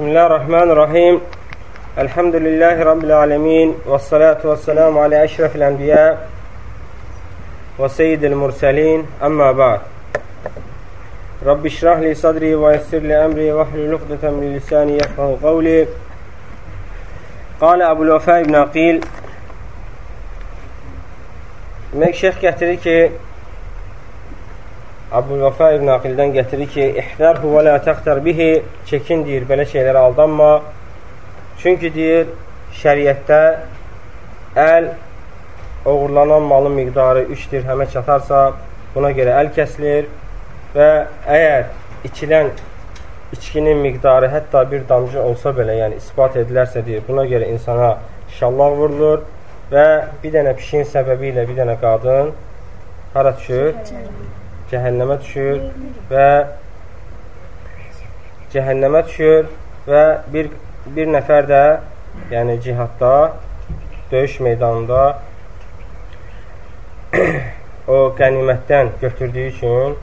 بسم الله الرحمن الرحيم الحمد لله رب العالمين والصلاة والسلام على أشرف الأنبياء وسيد المرسلين أما بعد رب اشرح لي صدري ويسر لي أمري وحل لقدة من لساني يفقه قولي قال أبو الوفاء بن عقيل Demək şeyh gətirir ki, Abdülvəfa ibn Aqildən gətirir ki, İhdərhu və lə təxtər bihi, çəkin deyir, belə şeylərə aldanma. Çünki deyir, şəriətdə əl oğurlanan malın miqdarı 3 dirhəmə çatarsa, buna görə əl kəsilir və əgər içilən içkinin miqdarı hətta bir damcı olsa belə, yəni ispat edilərsə deyir, buna görə insana şallah vurulur və bir dənə pişiyin səbəbi ilə bir dənə qadın hara düşür? Cəhənnəmə düşür və cəhənnəmə düşür və bir, bir nəfər də yəni cihadda döyüş meydanında o qənimətdən götürdüyü üçün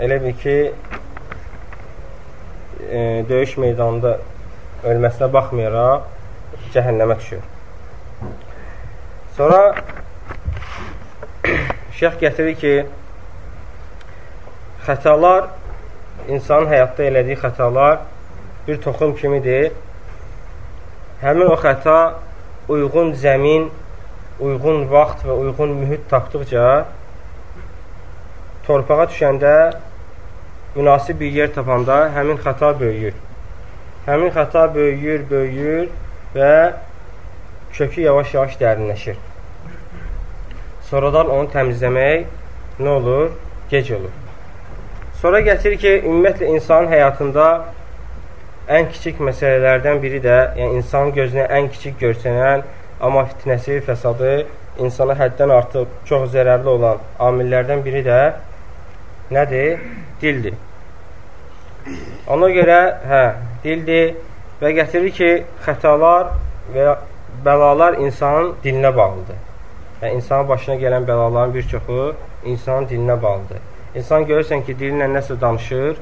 elə bir ki e, döyüş meydanında ölməsinə baxmayaraq cəhənnəmə düşür. Sonra Şeyx gətirir ki, xətalar, insanın həyatda elədiyi xətalar bir toxum kimidir. Həmin o xəta uyğun zəmin, uyğun vaxt və uyğun mühit tapdıqca torpağa düşəndə münasib bir yer tapanda həmin xəta böyüyür. Həmin xəta böyüyür, böyüyür və kökü yavaş-yavaş dərinləşir. Sonradan onu təmizləmək nə olur? Gec olur. Sonra gətirir ki, ümumiyyətlə insanın həyatında ən kiçik məsələlərdən biri də, yəni insanın gözünə ən kiçik görsənən, amma fitnəsi, fəsadı insana həddən artıq çox zərərli olan amillərdən biri də nədir? Dildir. Ona görə, hə, dildir və gətirir ki, xətalar və bəlalar insanın dilinə bağlıdır. Yəni, insanın başına gələn bəlaların bir çoxu insanın dilinə bağlıdır. İnsan görürsən ki, dilinlə nəsə danışır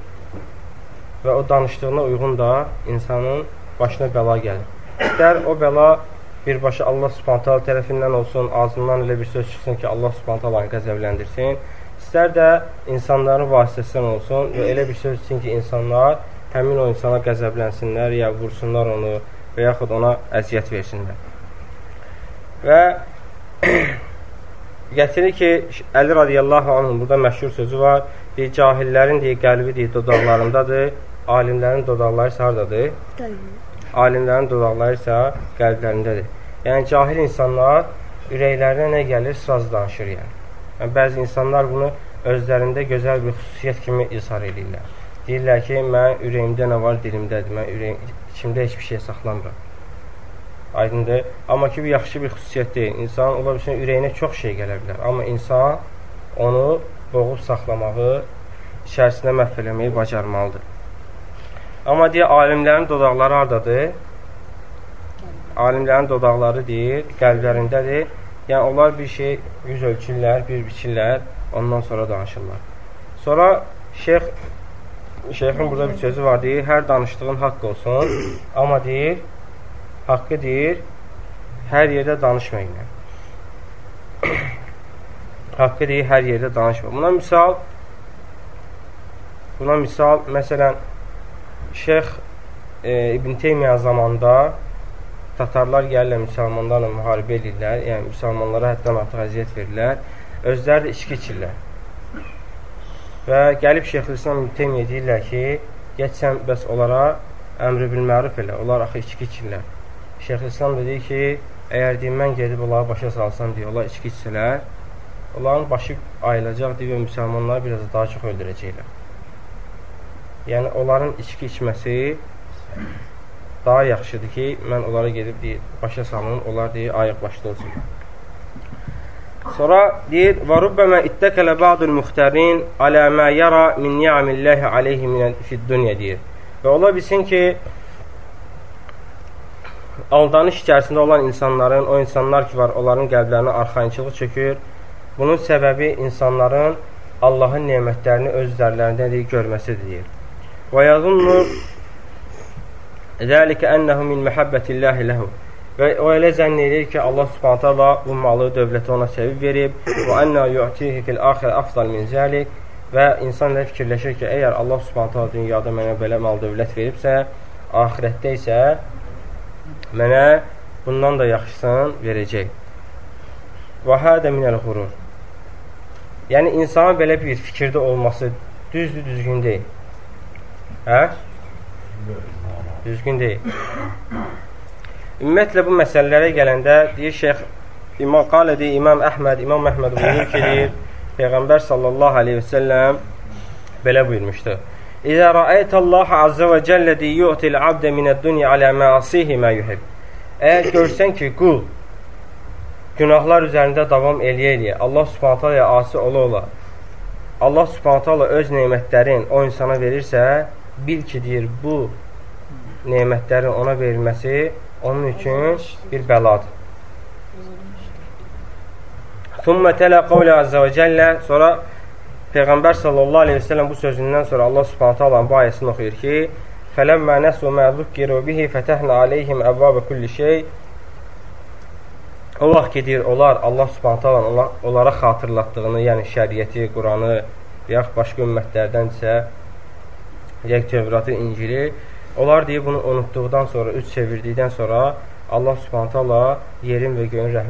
və o danışdığına uyğun da insanın başına bəla gəlir. İstər o bəla birbaşa Allah subhantal tərəfindən olsun, ağzından elə bir söz çıxsın ki, Allah subhantal qəzəbləndirsin. İstər də insanların vasitəsindən olsun və elə bir söz çıxsın ki, insanlar həmin o insana qəzəblənsinlər, ya vursunlar onu və yaxud ona əziyyət versinlər. Və gətirir ki, Əli radiyallahu anhın burada məşhur sözü var. Deyir, cahillərin deyir, qəlbi deyir, dodaqlarındadır, alimlərin dodaqları isə haradadır? Alimlərin dodaqları isə qəlblərindədir. Yəni, cahil insanlar ürəklərinə nə gəlir, sıraz danışır yəni. yəni. Bəzi insanlar bunu özlərində gözəl bir xüsusiyyət kimi izhar edirlər. Deyirlər ki, mən ürəyimdə nə var, dilimdədir, mən ürəyim, içimdə heç bir şey saxlamıram. Aydındır. Amma ki, bu yaxşı bir xüsusiyyət deyil. İnsan ola bilsin, ürəyinə çox şey gələ bilər. Amma insan onu boğub saxlamağı, içərisinə məhv eləməyi bacarmalıdır. Amma deyə, alimlərin dodaqları haradadır? Alimlərin dodaqları deyir, qəlblərindədir. Yəni, onlar bir şey yüz ölçürlər, bir biçirlər, ondan sonra danışırlar. Sonra şeyx, şeyxin burada bir sözü var, deyir, hər danışdığın haqq olsun, amma deyir, haqqı deyir, hər yerdə danışmayın. haqqı deyir, hər yerdə danışmayın. Buna misal, buna misal, məsələn, Şeyx e, İbn Teymiyyə zamanında tatarlar gəlirlər müsəlmanlarla müharibə edirlər, yəni müsəlmanlara həddən artıq əziyyət verirlər, özləri də içki içirlər. Və gəlib Şeyxülislam İbn Teymiyyə deyirlər ki, geçsən bəs onlara əmri bilməruf elə, onlar axı içki içirlər. Şeyxülislam dedi ki, əgər deyim, mən gedib onları başa salsam deyə, onlar içki içsələr, onların başı ayılacaq deyə və müsəlmanları biraz daha çox öldürəcəklər. Yəni, onların içki içməsi daha yaxşıdır ki, mən onlara gedib deyir, başa salın, onlar deyir, ayıq başda olsun. Sonra deyir, və rubbəmə ittəkələ ba'dul muxtərin alə mə yara min ni'amilləhi aleyhi minə fid dünya deyir. Və ola bilsin ki, aldanış içərisində olan insanların, o insanlar ki var, onların qəlblərinə arxayınçılıq çökür. Bunun səbəbi insanların Allahın nemətlərini öz üzərlərində görməsidir. Və yazunnu zəlikə ənəhu min məhəbbətilləhi ləhu. Və o elə zənn edir ki, Allah Subhanahu taala bu malı, dövləti ona sevib verib və ənna yu'tihi fil axir afdal min zəlik və insan da fikirləşir ki, əgər Allah Subhanahu taala dünyada mənə belə mal dövlət veribsə, axirətdə isə mənə bundan da yaxşısını verəcək. Və hədə minəl qurur. Yəni insanın belə bir fikirdə olması düzdür, düzgün deyil. Hə? Düzgün deyil. Ümumiyyətlə bu məsələlərə gələndə deyir şeyx İmam Qalədi İmam Əhməd, İmam Əhməd buyurur ki, deyir, Peyğəmbər sallallahu aleyhi və səlləm belə buyurmuşdu. İzə rəayətallaha azza və cəllədi yu'til abdə minəd-dunya alə məasihi mə yuhib. Əgər görsən ki, qul günahlar üzərində davam eləyə-eləyə Allah Subhanahu taala asi ola ola Allah Subhanahu taala öz nemətlərin o insana verirsə, bil ki, deyir, bu nemətlərin ona verilməsi onun üçün bir bəladır. Thumma tələ qavlə azza və cəllə sonra Peyğəmbər sallallahu aleyhi və səlləm bu sözündən sonra Allah subhanət alanın bu ayəsini oxuyur ki Fələmmə nəsu mə zukkiru bihi fətəhnə aleyhim əvvabə kulli şey O vaxt gedir, onlar Allah subhanət alan onlara xatırlatdığını, yəni şəriyyəti, Quranı, yaxud başqa ümmətlərdənsə, yəni Tövratı, İncili Onlar deyir bunu unutduqdan sonra, üç çevirdikdən sonra Allah Subhanahu taala yerin və göyün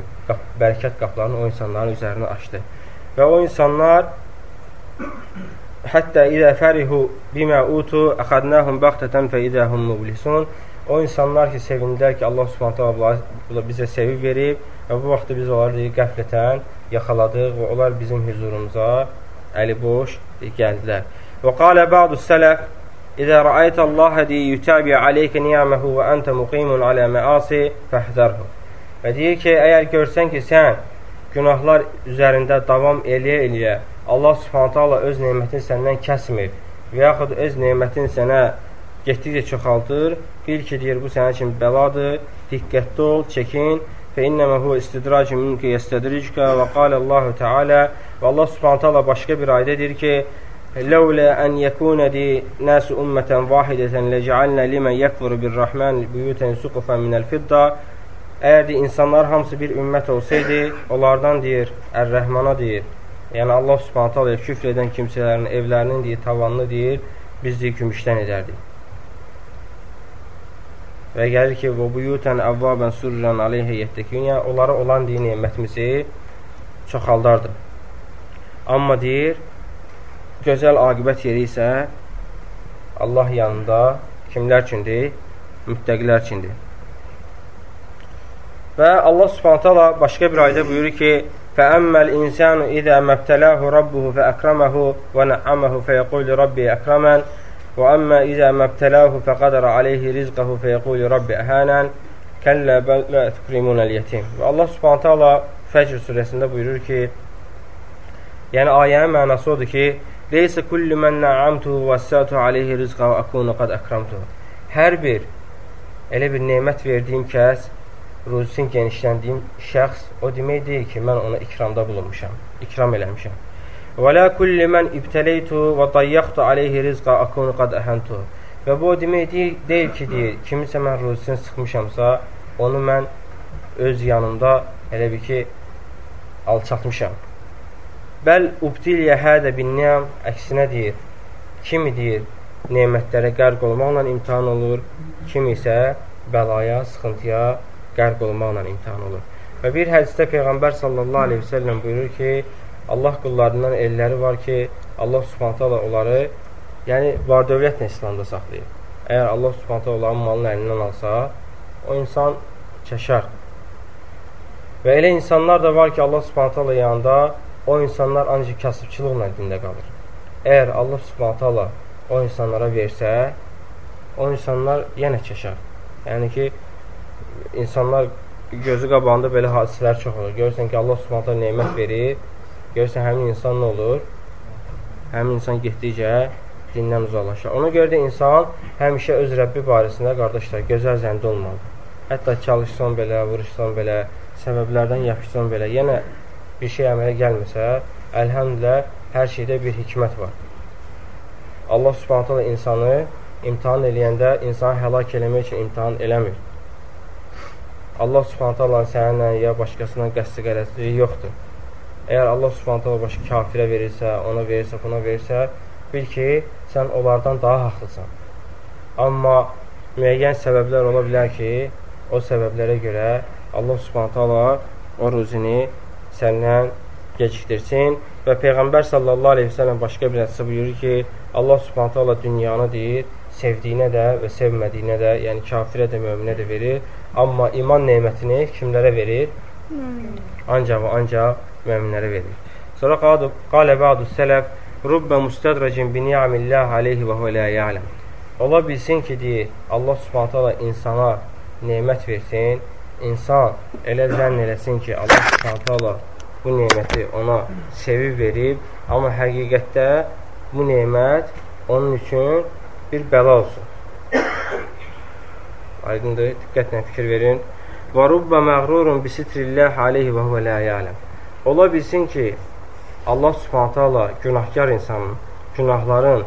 bərəkət qapılarını o insanların üzərinə açdı. Və o insanlar hətta idə fərihu bimə utu əxadnahum baxtatan fə idəhum mublisun O insanlar ki, sevindilər ki, Allah Subhanahu taala bizə sevib verib və bu vaxtda biz onları deyir, qəflətən yaxaladıq və onlar bizim huzurumuza əli boş gəldilər. Və qalə ba'du sələf İzə rəayət Allah hədī yutəbi aleyke niyaməhu və əntə muqimun alə məasi fəhdərhu. Və deyir ki, əgər görsən ki, sən günahlar üzərində davam eləyə-eləyə Allah subhanətə Allah öz neymətini səndən kəsmir və yaxud öz neymətini sənə getdikcə çoxaldır, bil ki, deyir, bu sənə kimi bəladır, diqqətli ol, çəkin, fə innəmə huvə istidracı minki yəstədricqə və qalə Allahu Teala və Allah subhanətə Allah başqa bir ayda deyir ki, لولا أن يكون دي ناس أمة واحدة لجعلنا لمن يكفر بالرحمن buyutan suqufan minəl fidda Əgər de, insanlar hamısı bir ümmət olsaydı, onlardan deyir, Ər-Rəhmana deyir, yəni Allah subhanət hala küfr edən kimsələrin evlərinin deyir, tavanını deyir, biz deyir, gümüşdən edərdik. Və gəlir ki, və buyutən əvvabən surran aleyhə yətdəkünyə, onlara olan deyir, nemətimizi çoxaldardı. Amma deyir, gözəl aqibət yeri isə Allah yanında kimlər üçündür? Müttəqilər üçündür. Və Allah Subhanahu taala başqa bir ayədə buyurur ki: "Fəəmməl insanu izə məbtəlahu rabbuhu fəəkramahu və nə'amahu fəyəqulu rabbi əkraman və əmmə izə məbtəlahu fəqadara alayhi rizqahu fəyəqulu rabbi əhanən kəllə bəl la tukrimunəl yetim." Və Allah Subhanahu taala Fəcr surəsində buyurur ki, yəni ayənin mənası odur ki, Leysə kullu mən nə'amtu və sətu aleyhi rizqa və akunu qad əkramtu. Hər bir elə bir nemət verdiyim kəs, ruzisini genişləndiyim şəxs o demək deyil ki, mən ona ikramda bulunmuşam, ikram eləmişəm. Və la kulli mən ibtəleytu və dayyaqtu aleyhi rizqa akunu qad əhəntu. Və bu o demək deyil, deyil ki, deyir, kimisə mən ruzisini sıxmışamsa, onu mən öz yanımda elə bir ki, alçatmışam. Bəl ubtiliyə hədə binniyam əksinə deyir. Kimi deyir, nemətlərə qərq olmaqla imtihan olur, kim isə bəlaya, sıxıntıya qərq olmaqla imtihan olur. Və bir hədisdə Peyğəmbər sallallahu aleyhi ve sellem buyurur ki, Allah qullarından elləri var ki, Allah subhanətə onları yəni var dövlətlə İslamda saxlayır. Əgər Allah subhanətə onların malını əlindən alsa, o insan çəşər. Və elə insanlar da var ki, Allah subhanətə yanında o insanlar ancaq kasıbçılıqla dində qalır. Əgər Allah subhanətə Allah o insanlara versə, o insanlar yenə çəşər. Yəni ki, insanlar gözü qabağında belə hadisələr çox olur. Görürsən ki, Allah subhanətə neymət verir, görürsən həmin insan nə olur? Həmin insan getdikcə dindən uzaqlaşır. Ona görə də insan həmişə öz Rəbbi barəsində, qardaşlar, gözəl zəndə olmalıdır. Hətta çalışsan belə, vuruşsan belə, səbəblərdən yapışsan belə, yenə bir şey əmələ gəlməsə, əlhəmdülə hər şeydə bir hikmət var. Allah subhanət hala insanı imtihan eləyəndə insanı həlak eləmək üçün imtihan eləmir. Allah subhanət hala səninlə ya başqasına qəsdi qərəzliyi yoxdur. Əgər Allah subhanət hala başqa kafirə verirsə, ona verirsə, buna verirsə, bil ki, sən onlardan daha haqlısan. Amma müəyyən səbəblər ola bilər ki, o səbəblərə görə Allah subhanət hala o ruzini səndən gecikdirsin və Peyğəmbər sallallahu aleyhi ve sellem başqa bir hədisi buyurur ki, Allah subhanət hala dünyanı deyir, sevdiyinə də və sevmədiyinə də, yəni kafirə də, möminə də verir. Amma iman neymətini kimlərə verir? Ancaq və ancaq möminlərə verir. Sonra qalə bə'du sələf rubbə müstədracin bi ni'amillah aleyhi və huvə la ya'ləm. Ola bilsin ki, deyir, Allah subhanət hala insana neymət versin, insan elə zənn eləsin ki, Allah subhanət hala bu neyməti ona sevib verib, amma həqiqətdə bu neymət onun üçün bir bəla olsun. Aydındır, diqqətlə fikir verin. Və rubbə məğrurun bisitrilləh aleyhi və huvə lə yələm. Ola bilsin ki, Allah subhanətə Allah günahkar insanın günahların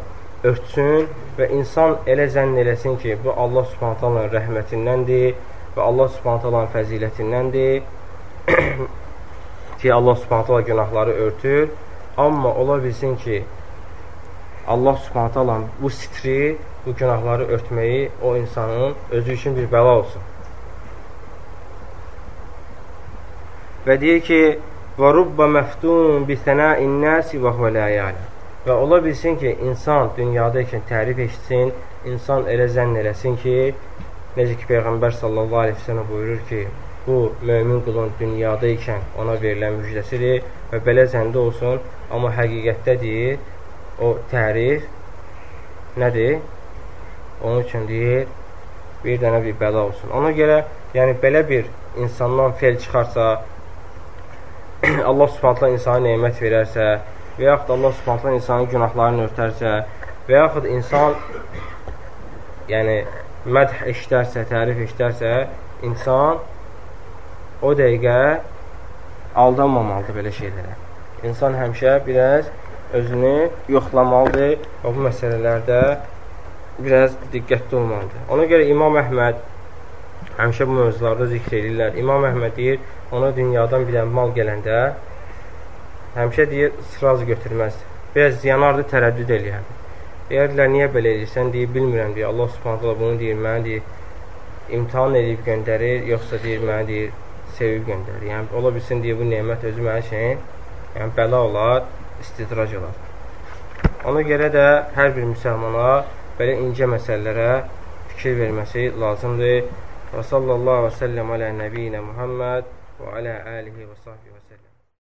örtsün və insan elə zənn eləsin ki, bu Allah subhanətə Allahın rəhmətindəndir və Allah subhanətə Allahın fəzilətindəndir ki, Allah subhanətə Allah günahları örtür. Amma ola bilsin ki, Allah subhanətə Allah bu sitri, bu günahları örtməyi o insanın özü üçün bir bəla olsun. Və deyir ki, məftun bi sənəin nəsi və huvə ləyəli. Və ola bilsin ki, insan dünyada ikən tərif eşitsin, insan elə zənn eləsin ki, necə ki, Peyğəmbər sallallahu aleyhi sellem buyurur ki, bu mömin qulun dünyada ikən ona verilən müjdəsidir və belə zəndə olsun, amma həqiqətdə deyir, o tərif nədir? Onun üçün deyir, bir dənə bir bəla olsun. Ona görə, yəni belə bir insandan fel çıxarsa, Allah subhanətlə insana neymət verərsə və yaxud Allah subhanətlə insanın günahlarını örtərsə və yaxud insan yəni mədh eşdərsə, tərif eşdərsə, insan o dəqiqə aldanmamalıdır belə şeylərə. İnsan həmişə biraz özünü yoxlamalıdır və bu məsələlərdə biraz diqqətli olmalıdır. Ona görə İmam Əhməd həmişə bu mövzularda zikr edirlər. İmam Əhməd deyir, ona dünyadan bir mal gələndə həmişə deyir, sıraz götürməz. Biraz yanardı, tərəddüd eləyərdi. Deyərdilər, niyə belə edirsən? Deyir, bilmirəm, deyir. Allah subhanətlə bunu deyir, mənə deyir, imtihan edib göndərir, yoxsa deyir, mənə deyir, sevib göndərir. Yəni, ola bilsin, deyir, bu nemət özü mənə şeyin, yəni, bəla olar, istidrac olar. Ona görə də hər bir müsəlmana belə incə məsələlərə fikir verməsi lazımdır. Və sallallahu və səlləm alə nəbiyinə Muhamməd və alə alihi və sahbihi